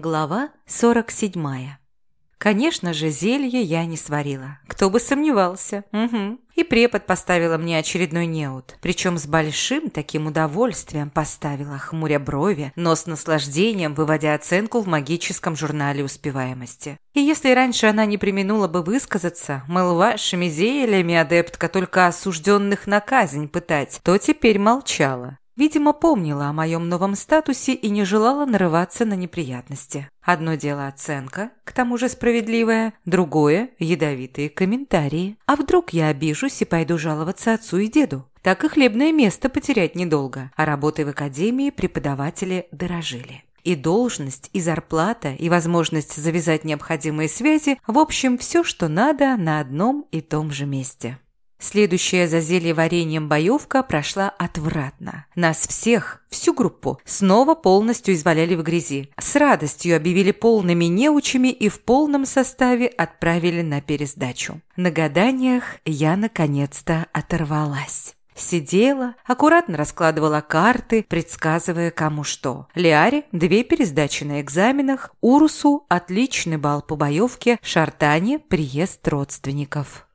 Глава 47. Конечно же, зелье я не сварила. Кто бы сомневался. Угу. И препод поставила мне очередной неуд. Причем с большим таким удовольствием поставила, хмуря брови, но с наслаждением выводя оценку в магическом журнале успеваемости. И если раньше она не применула бы высказаться, мол, вашими зельями, адептка, только осужденных на казнь пытать, то теперь молчала. Видимо, помнила о моем новом статусе и не желала нарываться на неприятности. Одно дело оценка, к тому же справедливая, другое – ядовитые комментарии. А вдруг я обижусь и пойду жаловаться отцу и деду? Так и хлебное место потерять недолго, а работой в академии преподаватели дорожили. И должность, и зарплата, и возможность завязать необходимые связи – в общем, все, что надо на одном и том же месте. Следующая за зелье вареньем боевка прошла отвратно. Нас всех, всю группу, снова полностью изваляли в грязи. С радостью объявили полными неучами и в полном составе отправили на пересдачу. На гаданиях я наконец-то оторвалась. Сидела, аккуратно раскладывала карты, предсказывая кому что. Лиаре – две пересдачи на экзаменах, Урусу – отличный балл по боевке, Шартане – приезд родственников.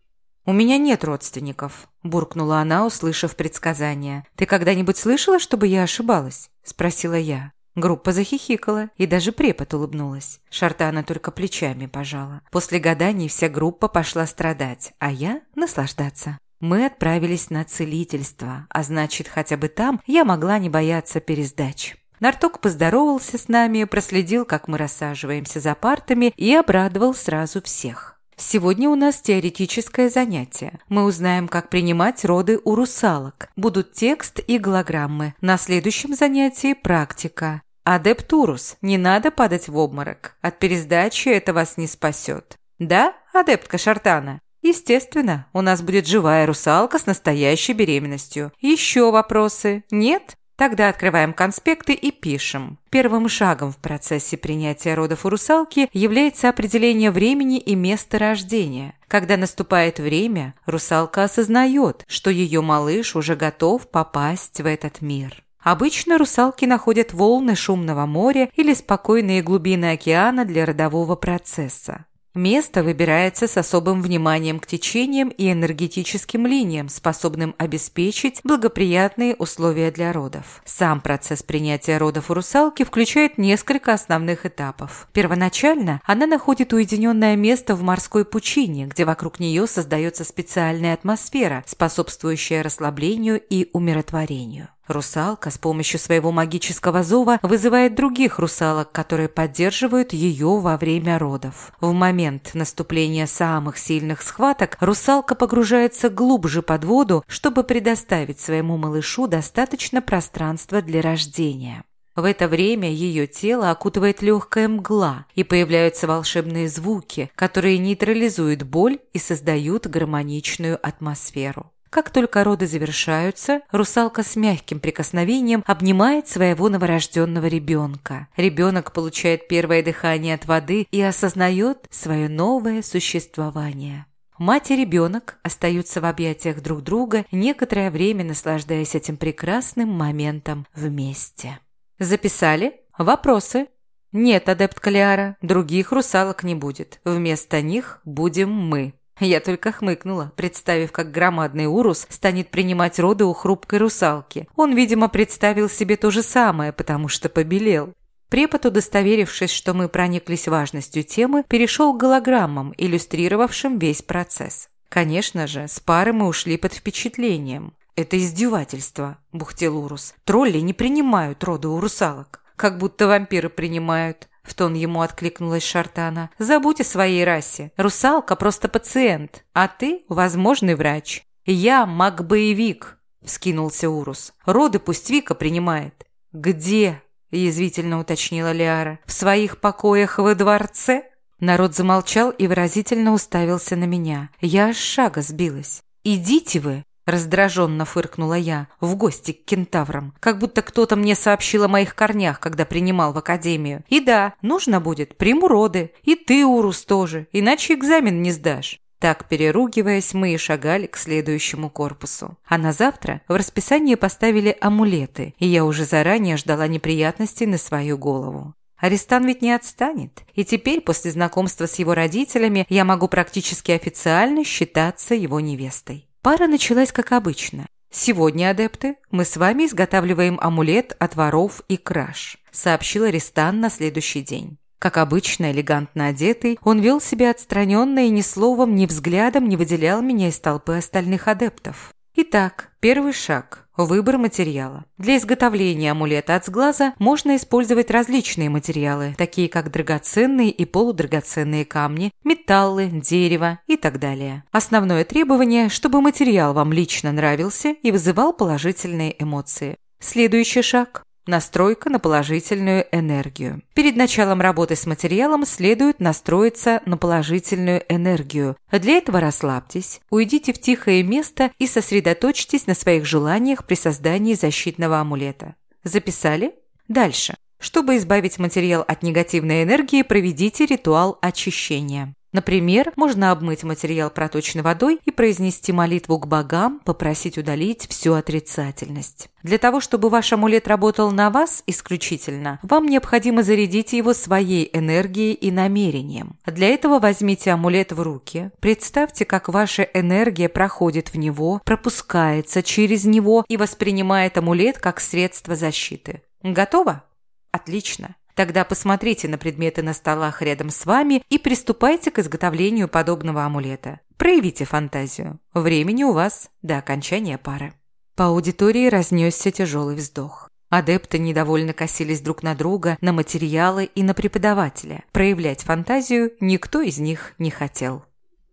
«У меня нет родственников», – буркнула она, услышав предсказание. «Ты когда-нибудь слышала, чтобы я ошибалась?» – спросила я. Группа захихикала, и даже препод улыбнулась. Шартана только плечами пожала. После гаданий вся группа пошла страдать, а я – наслаждаться. Мы отправились на целительство, а значит, хотя бы там я могла не бояться пересдач. Нарток поздоровался с нами, проследил, как мы рассаживаемся за партами и обрадовал сразу всех. Сегодня у нас теоретическое занятие. Мы узнаем, как принимать роды у русалок. Будут текст и голограммы. На следующем занятии практика. Адептурус, не надо падать в обморок. От пересдачи это вас не спасет. Да, адептка Шартана? Естественно, у нас будет живая русалка с настоящей беременностью. Еще вопросы? Нет? Тогда открываем конспекты и пишем. Первым шагом в процессе принятия родов у русалки является определение времени и места рождения. Когда наступает время, русалка осознает, что ее малыш уже готов попасть в этот мир. Обычно русалки находят волны шумного моря или спокойные глубины океана для родового процесса. Место выбирается с особым вниманием к течениям и энергетическим линиям, способным обеспечить благоприятные условия для родов. Сам процесс принятия родов у русалки включает несколько основных этапов. Первоначально она находит уединенное место в морской пучине, где вокруг нее создается специальная атмосфера, способствующая расслаблению и умиротворению. Русалка с помощью своего магического зова вызывает других русалок, которые поддерживают ее во время родов. В момент наступления самых сильных схваток русалка погружается глубже под воду, чтобы предоставить своему малышу достаточно пространства для рождения. В это время ее тело окутывает легкая мгла, и появляются волшебные звуки, которые нейтрализуют боль и создают гармоничную атмосферу. Как только роды завершаются, русалка с мягким прикосновением обнимает своего новорожденного ребенка. Ребенок получает первое дыхание от воды и осознает свое новое существование. Мать и ребенок остаются в объятиях друг друга, некоторое время наслаждаясь этим прекрасным моментом вместе. Записали? Вопросы? Нет, адепт Калиара, других русалок не будет. Вместо них будем мы. Я только хмыкнула, представив, как громадный урус станет принимать роды у хрупкой русалки. Он, видимо, представил себе то же самое, потому что побелел. Препод, удостоверившись, что мы прониклись важностью темы, перешел к голограммам, иллюстрировавшим весь процесс. Конечно же, с пары мы ушли под впечатлением. «Это издевательство», – бухтел Урус. «Тролли не принимают роды у русалок, как будто вампиры принимают. – в тон ему откликнулась Шартана. «Забудь о своей расе. Русалка просто пациент, а ты – возможный врач. Я маг-боевик», – вскинулся Урус. «Роды пусть Вика принимает». «Где?» – язвительно уточнила Лиара. «В своих покоях во дворце?» Народ замолчал и выразительно уставился на меня. Я аж шага сбилась. «Идите вы!» Раздраженно фыркнула я, в гости к кентаврам, как будто кто-то мне сообщил о моих корнях, когда принимал в академию. И да, нужно будет, приму роды. И ты, Урус, тоже, иначе экзамен не сдашь. Так, переругиваясь, мы и шагали к следующему корпусу. А на завтра в расписании поставили амулеты, и я уже заранее ждала неприятностей на свою голову. Аристан ведь не отстанет. И теперь, после знакомства с его родителями, я могу практически официально считаться его невестой. Пара началась как обычно. «Сегодня, адепты, мы с вами изготавливаем амулет от воров и краж», сообщил Аристан на следующий день. Как обычно, элегантно одетый, он вел себя отстраненно и ни словом, ни взглядом не выделял меня из толпы остальных адептов. Итак, первый шаг – выбор материала. Для изготовления амулета от сглаза можно использовать различные материалы, такие как драгоценные и полудрагоценные камни, металлы, дерево и так далее. Основное требование – чтобы материал вам лично нравился и вызывал положительные эмоции. Следующий шаг Настройка на положительную энергию. Перед началом работы с материалом следует настроиться на положительную энергию. Для этого расслабьтесь, уйдите в тихое место и сосредоточьтесь на своих желаниях при создании защитного амулета. Записали? Дальше. Чтобы избавить материал от негативной энергии, проведите ритуал очищения. Например, можно обмыть материал проточной водой и произнести молитву к богам, попросить удалить всю отрицательность. Для того, чтобы ваш амулет работал на вас исключительно, вам необходимо зарядить его своей энергией и намерением. Для этого возьмите амулет в руки, представьте, как ваша энергия проходит в него, пропускается через него и воспринимает амулет как средство защиты. Готово? Отлично. Тогда посмотрите на предметы на столах рядом с вами и приступайте к изготовлению подобного амулета. Проявите фантазию. Времени у вас до окончания пары. По аудитории разнесся тяжелый вздох. Адепты недовольно косились друг на друга, на материалы и на преподавателя. Проявлять фантазию никто из них не хотел.